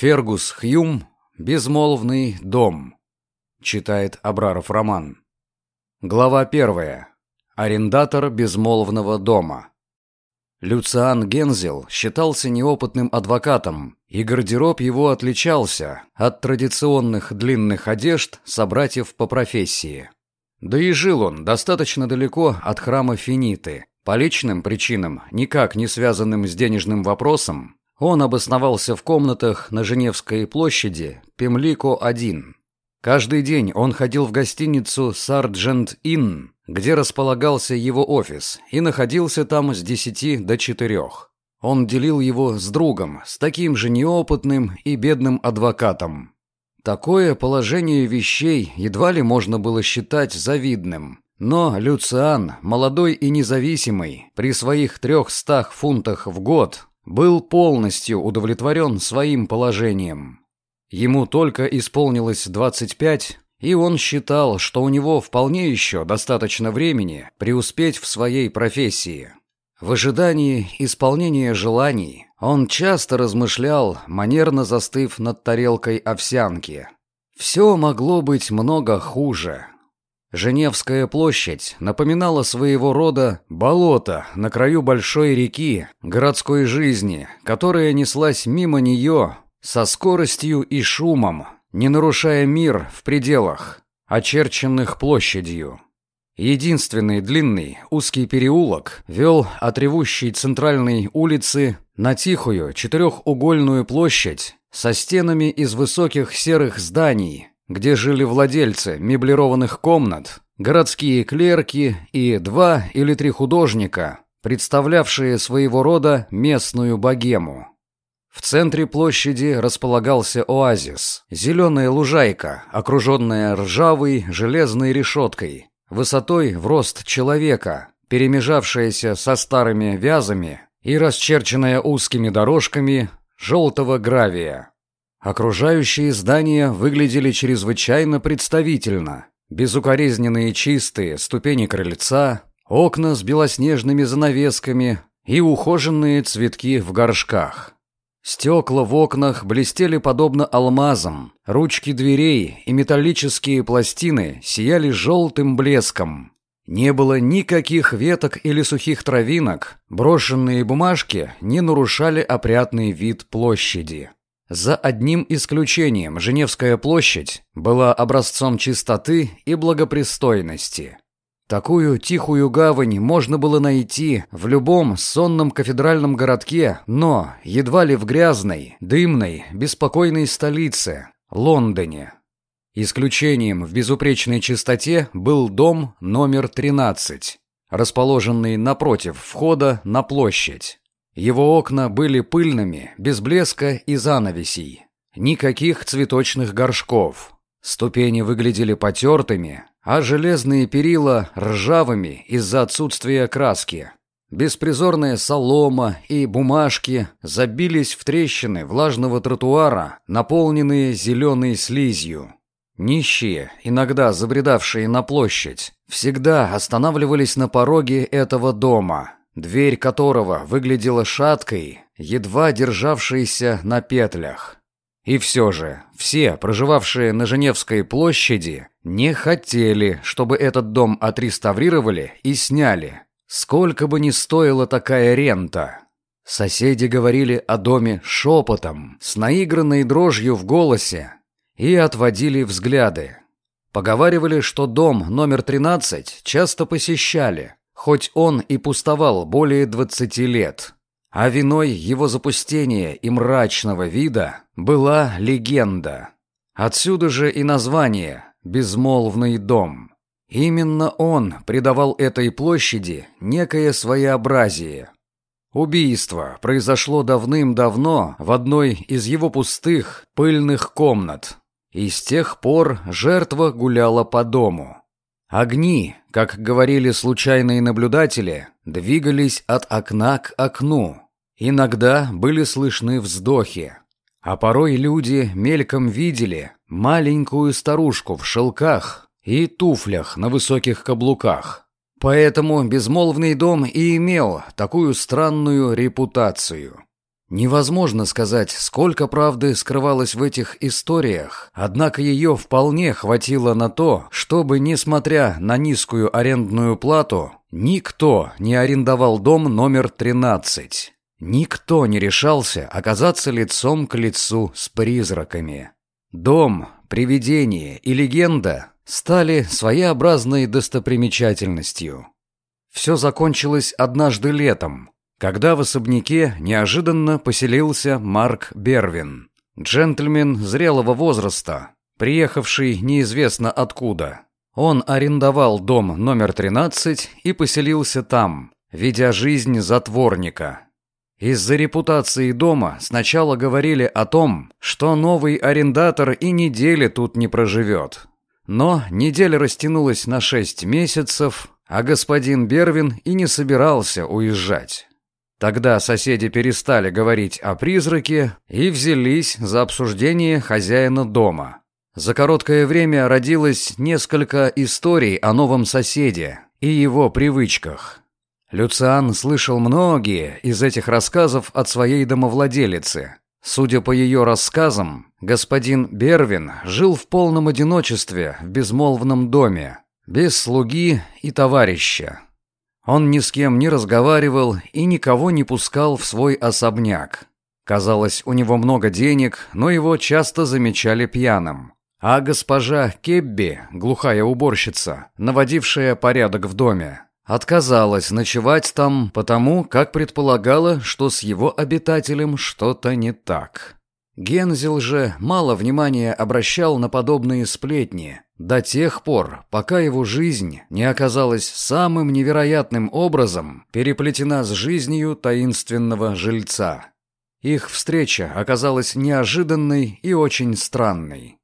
Фергус Хьюм «Безмолвный дом», читает Абраров роман. Глава первая. Арендатор безмолвного дома. Люциан Гензел считался неопытным адвокатом, и гардероб его отличался от традиционных длинных одежд собратьев по профессии. Да и жил он достаточно далеко от храма Финиты. По личным причинам, никак не связанным с денежным вопросом, он обосновался в комнатах на Женевской площади Пемлико-1. Каждый день он ходил в гостиницу «Сарджент Инн», где располагался его офис, и находился там с 10 до 4. Он делил его с другом, с таким же неопытным и бедным адвокатом. Такое положение вещей едва ли можно было считать завидным. Но Люциан, молодой и независимый, при своих трехстах фунтах в год, был полностью удовлетворен своим положением. Ему только исполнилось 25, и он считал, что у него вполне еще достаточно времени преуспеть в своей профессии. В ожидании исполнения желаний он часто размышлял, манерно застыв над тарелкой овсянки. Все могло быть много хуже. Женевская площадь напоминала своего рода болото на краю большой реки городской жизни, которая неслась мимо нее со скоростью и шумом, не нарушая мир в пределах, очерченных площадью. Единственный длинный узкий переулок вел от ревущей центральной улицы на тихую четырехугольную площадь со стенами из высоких серых зданий, где жили владельцы меблированных комнат, городские клерки и два или три художника, представлявшие своего рода местную богему. В центре площади располагался оазис, зеленая лужайка, окруженная ржавой железной решеткой, высотой в рост человека, перемежавшаяся со старыми вязами и расчерченная узкими дорожками желтого гравия. Окружающие здания выглядели чрезвычайно представительно. Безукоризненные чистые ступени крыльца, окна с белоснежными занавесками и ухоженные цветки в горшках. Стекла в окнах блестели подобно алмазам, ручки дверей и металлические пластины сияли желтым блеском. Не было никаких веток или сухих травинок, брошенные бумажки не нарушали опрятный вид площади. За одним исключением Женевская площадь была образцом чистоты и благопристойности. Такую тихую гавань можно было найти в любом сонном кафедральном городке, но едва ли в грязной, дымной, беспокойной столице – Лондоне. Исключением в безупречной чистоте был дом номер 13, расположенный напротив входа на площадь. Его окна были пыльными, без блеска и занавесей. Никаких цветочных горшков. Ступени выглядели потертыми, а железные перила ржавыми из-за отсутствия краски. Беспризорная солома и бумажки забились в трещины влажного тротуара, наполненные зеленой слизью. Нищие, иногда забредавшие на площадь, всегда останавливались на пороге этого дома – дверь которого выглядела шаткой, едва державшейся на петлях. И все же, все, проживавшие на Женевской площади, не хотели, чтобы этот дом отреставрировали и сняли, сколько бы ни стоила такая рента. Соседи говорили о доме шепотом, с наигранной дрожью в голосе, и отводили взгляды. Поговаривали, что дом номер 13 часто посещали – хоть он и пустовал более двадцати лет. А виной его запустения и мрачного вида была легенда. Отсюда же и название «Безмолвный дом». Именно он придавал этой площади некое своеобразие. Убийство произошло давным-давно в одной из его пустых, пыльных комнат. И с тех пор жертва гуляла по дому. Огни, как говорили случайные наблюдатели, двигались от окна к окну. Иногда были слышны вздохи. А порой люди мельком видели маленькую старушку в шелках и туфлях на высоких каблуках. Поэтому безмолвный дом и имел такую странную репутацию. Невозможно сказать, сколько правды скрывалось в этих историях, однако ее вполне хватило на то, чтобы, несмотря на низкую арендную плату, никто не арендовал дом номер 13. Никто не решался оказаться лицом к лицу с призраками. Дом, привидение и легенда стали своеобразной достопримечательностью. Все закончилось однажды летом, когда в особняке неожиданно поселился Марк Бервин, джентльмен зрелого возраста, приехавший неизвестно откуда. Он арендовал дом номер 13 и поселился там, ведя жизнь затворника. Из-за репутации дома сначала говорили о том, что новый арендатор и недели тут не проживет. Но неделя растянулась на шесть месяцев, а господин Бервин и не собирался уезжать. Тогда соседи перестали говорить о призраке и взялись за обсуждение хозяина дома. За короткое время родилось несколько историй о новом соседе и его привычках. Люциан слышал многие из этих рассказов от своей домовладелицы. Судя по ее рассказам, господин Бервин жил в полном одиночестве в безмолвном доме, без слуги и товарища. Он ни с кем не разговаривал и никого не пускал в свой особняк. Казалось, у него много денег, но его часто замечали пьяным. А госпожа Кебби, глухая уборщица, наводившая порядок в доме, отказалась ночевать там, потому как предполагала, что с его обитателем что-то не так. Гензел же мало внимания обращал на подобные сплетни, до тех пор, пока его жизнь не оказалась самым невероятным образом переплетена с жизнью таинственного жильца. Их встреча оказалась неожиданной и очень странной.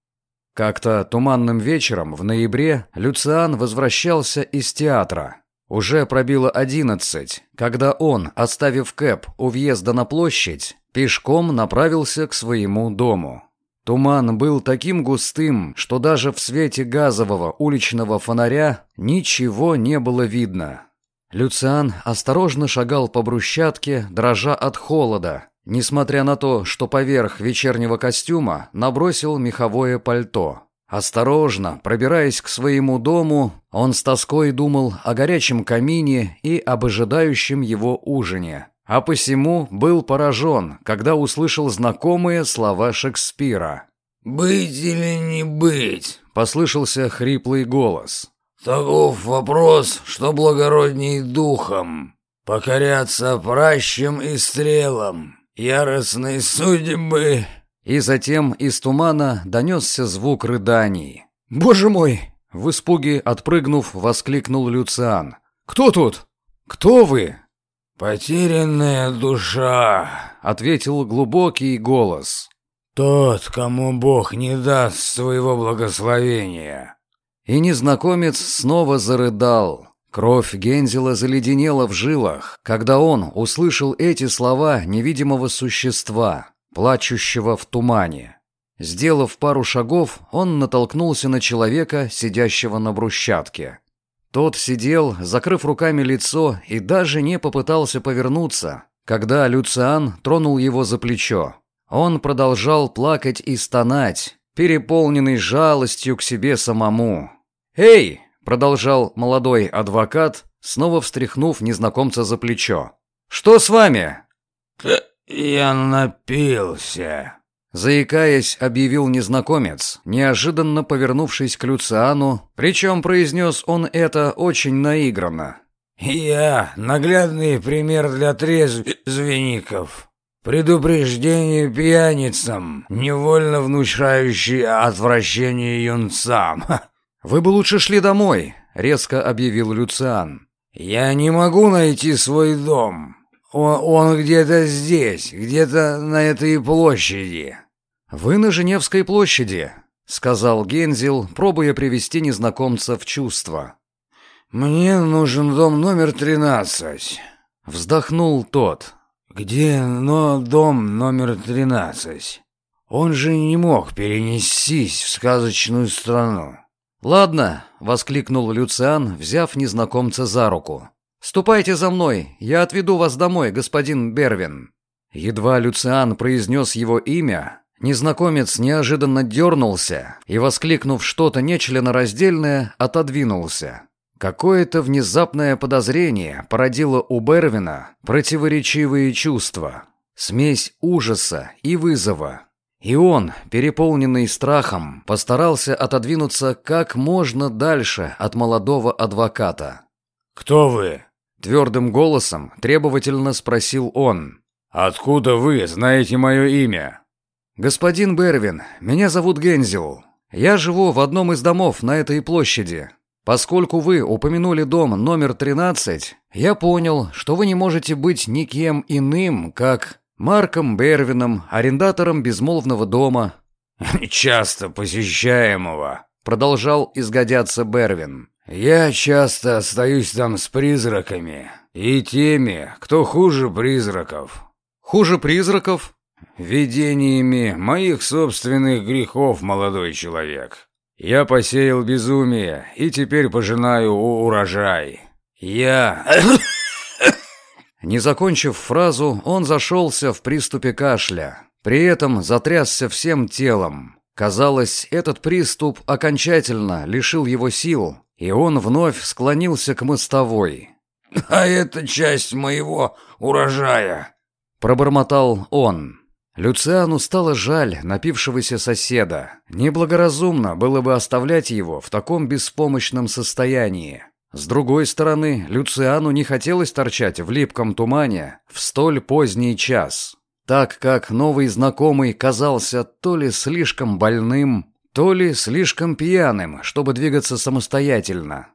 Как-то туманным вечером в ноябре Люциан возвращался из театра. Уже пробило одиннадцать, когда он, оставив Кэп у въезда на площадь, пешком направился к своему дому. Туман был таким густым, что даже в свете газового уличного фонаря ничего не было видно. Люциан осторожно шагал по брусчатке, дрожа от холода, несмотря на то, что поверх вечернего костюма набросил меховое пальто. Осторожно, пробираясь к своему дому, он с тоской думал о горячем камине и об ожидающем его ужине а посему был поражен, когда услышал знакомые слова Шекспира. «Быть или не быть?» — послышался хриплый голос. «Таков вопрос, что благородней духом, покоряться пращам и стрелам, яростной судьбы». И затем из тумана донесся звук рыданий. «Боже мой!» — в испуге отпрыгнув, воскликнул Люциан. «Кто тут? Кто вы?» «Потерянная душа», — ответил глубокий голос. «Тот, кому Бог не даст своего благословения». И незнакомец снова зарыдал. Кровь Гензела заледенела в жилах, когда он услышал эти слова невидимого существа, плачущего в тумане. Сделав пару шагов, он натолкнулся на человека, сидящего на брусчатке. Тот сидел, закрыв руками лицо, и даже не попытался повернуться, когда Люциан тронул его за плечо. Он продолжал плакать и стонать, переполненный жалостью к себе самому. «Эй!» — продолжал молодой адвокат, снова встряхнув незнакомца за плечо. «Что с вами?» «Я напился», Заикаясь, объявил незнакомец, неожиданно повернувшись к Люциану, причем произнес он это очень наигранно. «Я — наглядный пример для трезвенников. Предупреждение пьяницам, невольно внушающее отвращение юнцам». «Вы бы лучше шли домой», — резко объявил Люциан. «Я не могу найти свой дом. Он, он где-то здесь, где-то на этой площади». «Вы на Женевской площади», — сказал Гензел, пробуя привести незнакомца в чувство. «Мне нужен дом номер тринадцать», — вздохнул тот. «Где но дом номер тринадцать? Он же не мог перенестись в сказочную страну». «Ладно», — воскликнул Люциан, взяв незнакомца за руку. «Ступайте за мной, я отведу вас домой, господин Бервин». Едва Люциан произнес его имя, незнакомец неожиданно дернулся и, воскликнув что-то нечленораздельное, отодвинулся. Какое-то внезапное подозрение породило у Бервина противоречивые чувства. Смесь ужаса и вызова. И он, переполненный страхом, постарался отодвинуться как можно дальше от молодого адвоката. «Кто вы?» — твердым голосом требовательно спросил он. «Откуда вы знаете мое имя?» «Господин Бервин, меня зовут Гензел. Я живу в одном из домов на этой площади. Поскольку вы упомянули дом номер 13, я понял, что вы не можете быть никем иным, как Марком Бервином, арендатором безмолвного дома». «Часто посещаемого», — продолжал изгодяться Бервин. «Я часто остаюсь там с призраками и теми, кто хуже призраков». «Хуже призраков?» «Видениями моих собственных грехов, молодой человек. Я посеял безумие и теперь пожинаю урожай. Я...» Не закончив фразу, он зашелся в приступе кашля. При этом затрясся всем телом. Казалось, этот приступ окончательно лишил его сил, и он вновь склонился к мостовой. «А это часть моего урожая», — пробормотал он. Люциану стало жаль напившегося соседа. Неблагоразумно было бы оставлять его в таком беспомощном состоянии. С другой стороны, Люциану не хотелось торчать в липком тумане в столь поздний час, так как новый знакомый казался то ли слишком больным, то ли слишком пьяным, чтобы двигаться самостоятельно.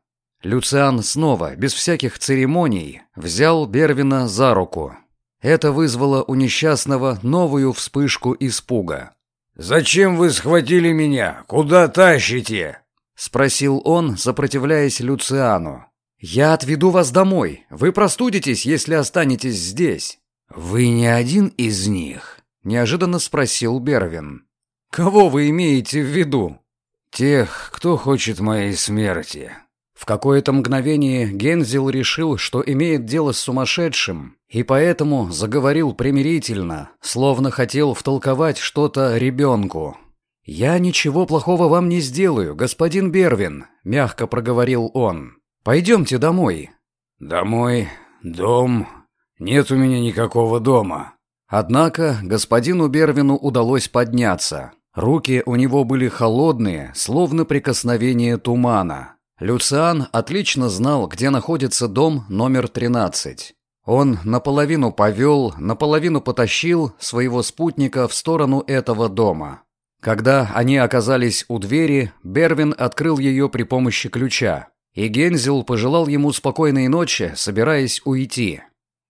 Люциан снова, без всяких церемоний, взял Бервина за руку. Это вызвало у несчастного новую вспышку испуга. «Зачем вы схватили меня? Куда тащите?» — спросил он, сопротивляясь Люциану. «Я отведу вас домой. Вы простудитесь, если останетесь здесь». «Вы не один из них?» — неожиданно спросил Бервин. «Кого вы имеете в виду?» «Тех, кто хочет моей смерти». В какое-то мгновение Гензел решил, что имеет дело с сумасшедшим, и поэтому заговорил примирительно, словно хотел втолковать что-то ребенку. «Я ничего плохого вам не сделаю, господин Бервин», — мягко проговорил он. «Пойдемте домой». «Домой? Дом? Нет у меня никакого дома». Однако господину Бервину удалось подняться. Руки у него были холодные, словно прикосновение тумана. Люциан отлично знал, где находится дом номер 13. Он наполовину повел, наполовину потащил своего спутника в сторону этого дома. Когда они оказались у двери, Бервин открыл ее при помощи ключа, и Гензел пожелал ему спокойной ночи, собираясь уйти.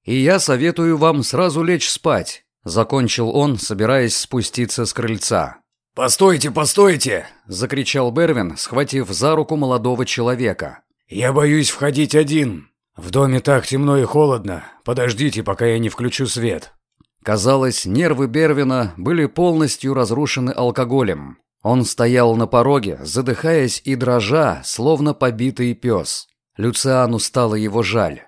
«И я советую вам сразу лечь спать», — закончил он, собираясь спуститься с крыльца. «Постойте, постойте!» — закричал Бервин, схватив за руку молодого человека. «Я боюсь входить один. В доме так темно и холодно. Подождите, пока я не включу свет». Казалось, нервы Бервина были полностью разрушены алкоголем. Он стоял на пороге, задыхаясь и дрожа, словно побитый пес. Люциану стало его жаль.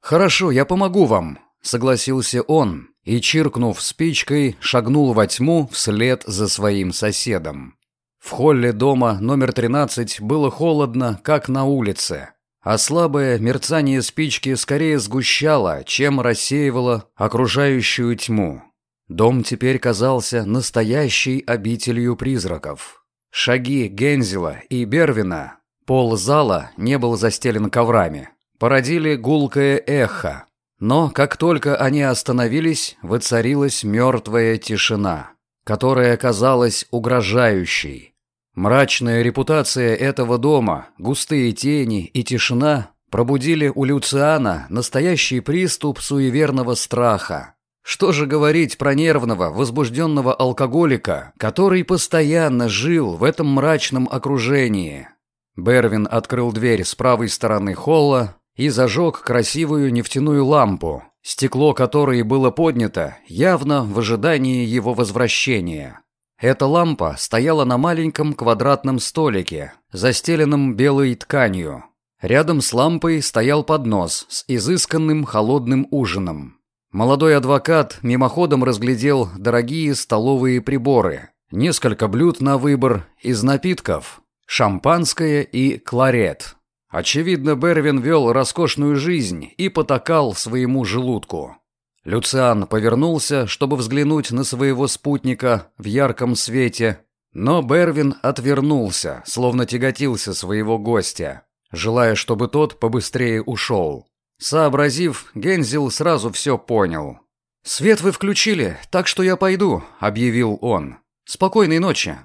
«Хорошо, я помогу вам», — согласился он, и, чиркнув спичкой, шагнул во тьму вслед за своим соседом. В холле дома номер 13 было холодно, как на улице а слабое мерцание спички скорее сгущало, чем рассеивало окружающую тьму. Дом теперь казался настоящей обителью призраков. Шаги Гензела и Бервина, пол зала не был застелен коврами, породили гулкое эхо. Но как только они остановились, воцарилась мертвая тишина, которая казалась угрожающей, Мрачная репутация этого дома, густые тени и тишина пробудили у Люциана настоящий приступ суеверного страха. Что же говорить про нервного, возбужденного алкоголика, который постоянно жил в этом мрачном окружении? Бервин открыл дверь с правой стороны холла и зажег красивую нефтяную лампу, стекло которой было поднято явно в ожидании его возвращения. Эта лампа стояла на маленьком квадратном столике, застеленном белой тканью. Рядом с лампой стоял поднос с изысканным холодным ужином. Молодой адвокат мимоходом разглядел дорогие столовые приборы, несколько блюд на выбор из напитков, шампанское и кларет. Очевидно, Бервин вел роскошную жизнь и потакал своему желудку. Люциан повернулся, чтобы взглянуть на своего спутника в ярком свете, но Бервин отвернулся, словно тяготился своего гостя, желая, чтобы тот побыстрее ушел. Сообразив, Гензел сразу все понял. «Свет вы включили, так что я пойду», — объявил он. «Спокойной ночи».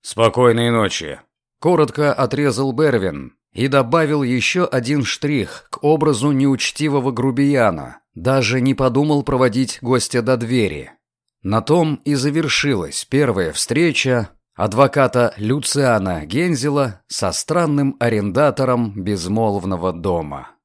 «Спокойной ночи», — коротко отрезал Бервин и добавил еще один штрих к образу неучтивого грубияна, даже не подумал проводить гостя до двери. На том и завершилась первая встреча адвоката Люциана Гензела со странным арендатором безмолвного дома.